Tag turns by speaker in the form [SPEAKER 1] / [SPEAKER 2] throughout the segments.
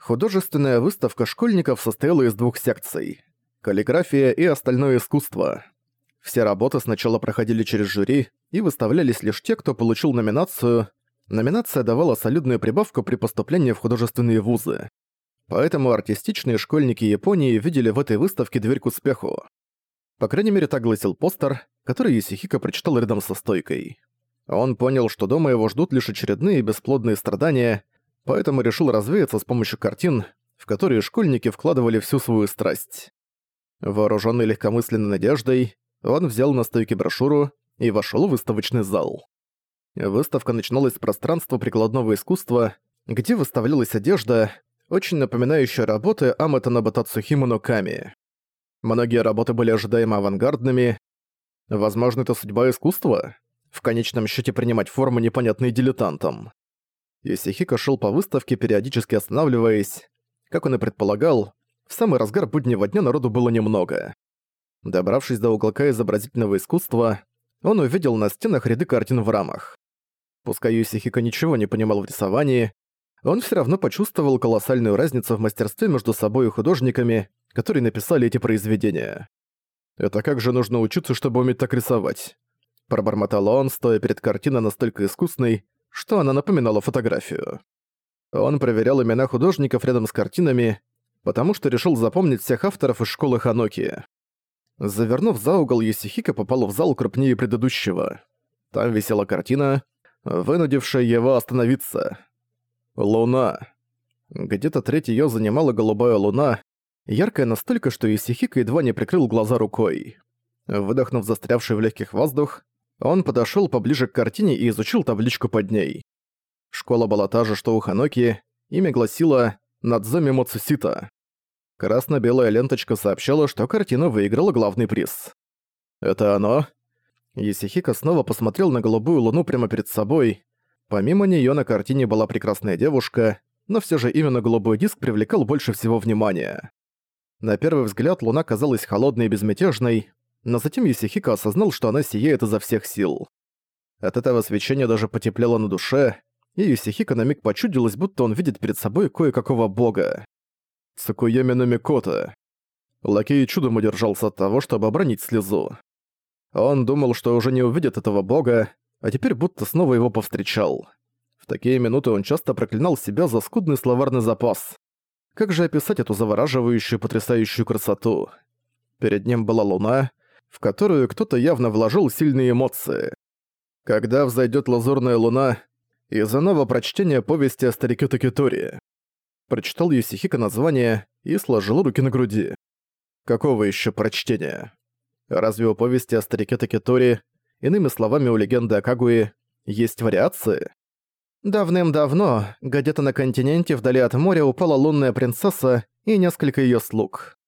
[SPEAKER 1] Художественная выставка школьников состояла из двух секций – каллиграфия и остальное искусство. Все работы сначала проходили через жюри и выставлялись лишь те, кто получил номинацию. Номинация давала солидную прибавку при поступлении в художественные вузы. Поэтому артистичные школьники Японии видели в этой выставке дверь к успеху. По крайней мере, так гласил постер, который Исихико прочитал рядом со стойкой. Он понял, что дома его ждут лишь очередные бесплодные страдания, поэтому решил развеяться с помощью картин, в которые школьники вкладывали всю свою страсть. Вооруженный легкомысленной надеждой, он взял на стойке брошюру и вошел в выставочный зал. Выставка начиналась с пространства прикладного искусства, где выставлялась одежда, очень напоминающая работы Амата Набатацухима Ноками. Многие работы были ожидаемо авангардными. Возможно, это судьба искусства? В конечном счете принимать форму, непонятной дилетантам. Исихико шел по выставке, периодически останавливаясь. Как он и предполагал, в самый разгар буднего дня народу было немного. Добравшись до уголка изобразительного искусства, он увидел на стенах ряды картин в рамах. Пускай Юсихико ничего не понимал в рисовании, он все равно почувствовал колоссальную разницу в мастерстве между собой и художниками, которые написали эти произведения. «Это как же нужно учиться, чтобы уметь так рисовать?» Пробормотал он, стоя перед картиной настолько искусной, что она напоминала фотографию. Он проверял имена художников рядом с картинами, потому что решил запомнить всех авторов из школы Ханоки. Завернув за угол, Юсихика попал в зал крупнее предыдущего. Там висела картина, вынудившая его остановиться. Луна. Где-то треть её занимала голубая луна, яркая настолько, что Юсихика едва не прикрыл глаза рукой. Выдохнув застрявший в легких воздух, он подошёл поближе к картине и изучил табличку под ней. Школа была та же, что у Ханоки, имя гласило «Надзоми Моцусита». Красно-белая ленточка сообщала, что картина выиграла главный приз. «Это оно?» Есихика снова посмотрел на голубую луну прямо перед собой. Помимо неё на картине была прекрасная девушка, но всё же именно голубой диск привлекал больше всего внимания. На первый взгляд луна казалась холодной и безмятежной, но затем Юсихико осознал, что она сияет изо всех сил. От этого свечения даже потеплело на душе, и Юсихико на миг почудилось, будто он видит перед собой кое-какого бога. Цукуями Номикота. Лакей чудом удержался от того, чтобы обронить слезу. Он думал, что уже не увидит этого бога, а теперь будто снова его повстречал. В такие минуты он часто проклинал себя за скудный словарный запас. Как же описать эту завораживающую, потрясающую красоту? Перед ним была луна, в которую кто-то явно вложил сильные эмоции. Когда взойдет лазурная луна, из-за нового прочтения повести о старике Токитори. Прочитал Юсихика название и сложил руки на груди. Какого еще прочтения? Разве у повести о старике Токитори, иными словами у легенды о Кагуе, есть вариации? Давным-давно, где-то на континенте вдали от моря упала лунная принцесса и несколько ее слуг.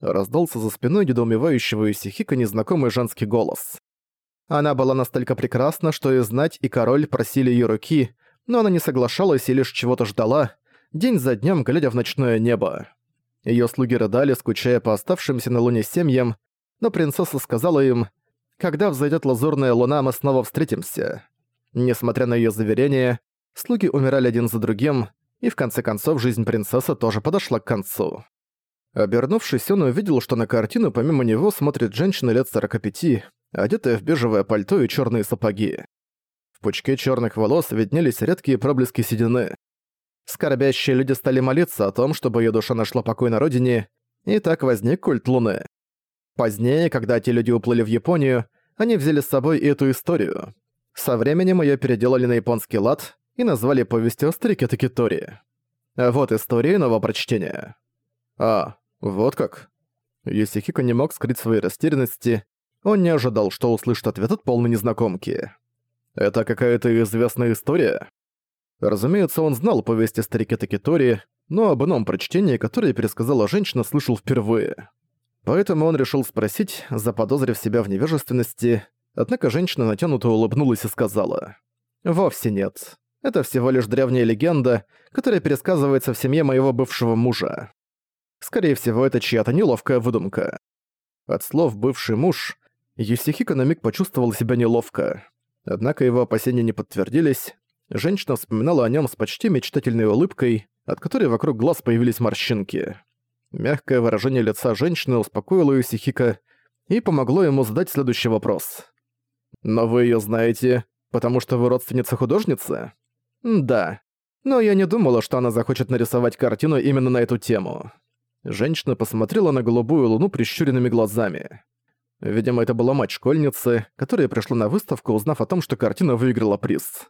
[SPEAKER 1] Раздался за спиной недоумевающего Исихика незнакомый женский голос. Она была настолько прекрасна, что и знать, и король просили ее руки, но она не соглашалась и лишь чего-то ждала, день за днем глядя в ночное небо. Ее слуги рыдали, скучая по оставшимся на луне семьям, но принцесса сказала им, «Когда взойдет лазурная луна, мы снова встретимся». Несмотря на ее заверения, слуги умирали один за другим, и в конце концов жизнь принцессы тоже подошла к концу. Обернувшись, он увидел, что на картину помимо него смотрит женщина лет 45, одетая в бежевое пальто и черные сапоги. В пучке черных волос виднелись редкие проблески седины. Скорбящие люди стали молиться о том, чтобы ее душа нашла покой на родине, и так возник культ Луны. Позднее, когда те люди уплыли в Японию, они взяли с собой и эту историю. Со временем ее переделали на японский лад и назвали повестью о старике Такитори. Вот история нового прочтения. А, вот как. Юсихико не мог скрыть своей растерянности. Он не ожидал, что услышит ответ от полной незнакомки. Это какая-то известная история? Разумеется, он знал повести старике Такитори, но об ином прочтении, которое пересказала женщина, слышал впервые. Поэтому он решил спросить, заподозрив себя в невежественности, однако женщина натянуто улыбнулась и сказала. «Вовсе нет. Это всего лишь древняя легенда, которая пересказывается в семье моего бывшего мужа. Скорее всего, это чья-то неловкая выдумка. От слов «бывший муж» Юсихико на миг почувствовал себя неловко. Однако его опасения не подтвердились. Женщина вспоминала о нем с почти мечтательной улыбкой, от которой вокруг глаз появились морщинки. Мягкое выражение лица женщины успокоило Исихика и помогло ему задать следующий вопрос. «Но вы её знаете, потому что вы родственница художницы?» «Да. Но я не думала, что она захочет нарисовать картину именно на эту тему». Женщина посмотрела на голубую луну прищуренными глазами. Видимо, это была мать школьницы, которая пришла на выставку, узнав о том, что картина выиграла приз.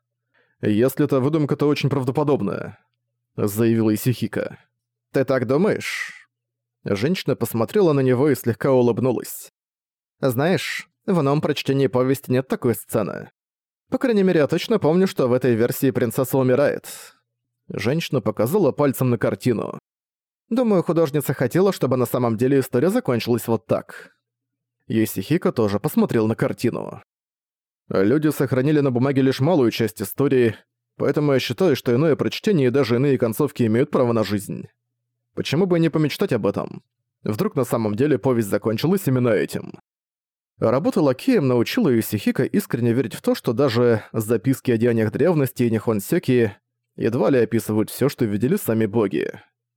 [SPEAKER 1] «Если эта выдумка, то очень правдоподобная», — заявила Исихика. «Ты так думаешь?» Женщина посмотрела на него и слегка улыбнулась. «Знаешь, в новом прочтении повести нет такой сцены. По крайней мере, я точно помню, что в этой версии принцесса умирает». Женщина показала пальцем на картину. Думаю, художница хотела, чтобы на самом деле история закончилась вот так. Есихика тоже посмотрел на картину. Люди сохранили на бумаге лишь малую часть истории, поэтому я считаю, что иное прочтение и даже иные концовки имеют право на жизнь. Почему бы не помечтать об этом? Вдруг на самом деле повесть закончилась именно этим. Работа лакеем научила Юсихика искренне верить в то, что даже записки о деяниях древности и Нихонсёки едва ли описывают все, что видели сами боги.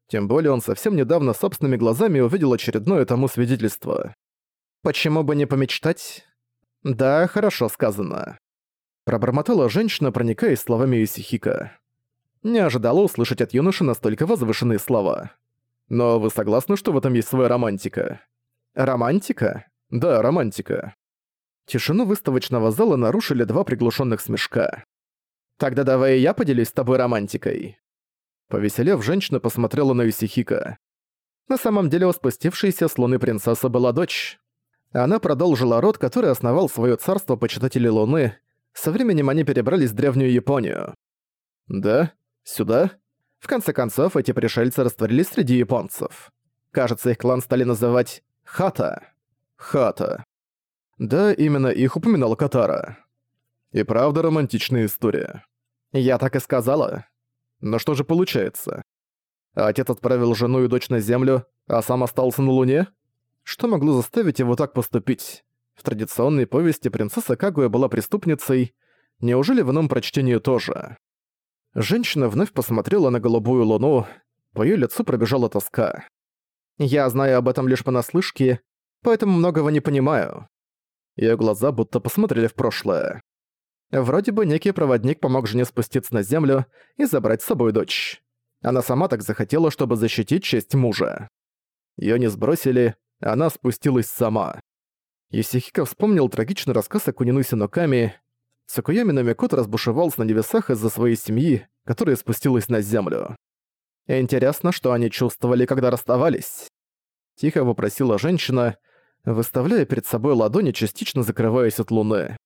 [SPEAKER 1] Тем более он совсем недавно собственными глазами увидел очередное тому свидетельство. «Почему бы не помечтать?» «Да, хорошо сказано». Пробормотала женщина, проникаясь словами Исихика. Не ожидала услышать от юноши настолько возвышенные слова. Но вы согласны, что в этом есть своя романтика? Романтика? Да, романтика. Тишину выставочного зала нарушили два приглушенных смешка. Тогда давай я поделюсь с тобой романтикой. Повеселев, женщина посмотрела на Юсихика. На самом деле у спустившейся с луны принцессы была дочь. Она продолжила род, который основал свое царство почитателей Луны. Со временем они перебрались в Древнюю Японию. Да? Сюда? В конце концов, эти пришельцы растворились среди японцев. Кажется, их клан стали называть Хата. Хата. Да, именно их упоминал Катара. И правда романтичная история. Я так и сказала. Но что же получается? Отец отправил жену и дочь на Землю, а сам остался на Луне? Что могло заставить его так поступить? В традиционной повести принцесса Кагуя была преступницей, неужели в ином прочтении тоже? Женщина вновь посмотрела на голубую луну, по её лицу пробежала тоска. «Я знаю об этом лишь понаслышке, поэтому многого не понимаю». Её глаза будто посмотрели в прошлое. Вроде бы некий проводник помог жене спуститься на землю и забрать с собой дочь. Она сама так захотела, чтобы защитить честь мужа. Её не сбросили, она спустилась сама. Исихико вспомнил трагичный рассказ о Кунинусе Ноками. Сакуями Номикото разбушевался на небесах из-за своей семьи, которая спустилась на землю. Интересно, что они чувствовали, когда расставались. Тихо вопросила женщина, выставляя перед собой ладони, частично закрываясь от луны.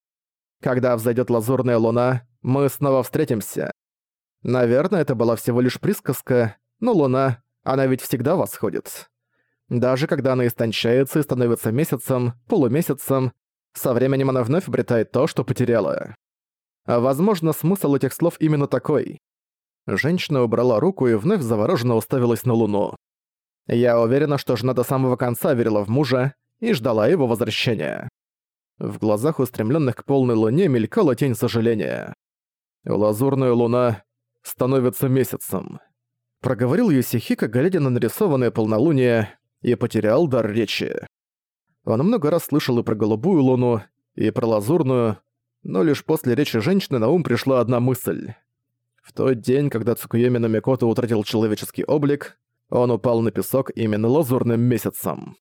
[SPEAKER 1] Когда взойдет лазурная луна, мы снова встретимся. Наверное, это была всего лишь присказка, но луна, она ведь всегда восходит. Даже когда она истончается и становится месяцем, полумесяцем, со временем она вновь обретает то, что потеряла. Возможно, смысл этих слов именно такой. Женщина убрала руку и вновь завороженно уставилась на Луну. Я уверена, что жена до самого конца верила в мужа и ждала его возвращения. В глазах, устремленных к полной луне, мелькала тень сожаления. «Лазурная луна становится месяцем», — проговорил Юсихика, глядя на нарисованное полнолуние, и потерял дар речи. Он много раз слышал и про голубую луну, и про лазурную, но лишь после речи женщины на ум пришла одна мысль. В тот день, когда Цукуеми Номикото утратил человеческий облик, он упал на песок именно лазурным месяцем.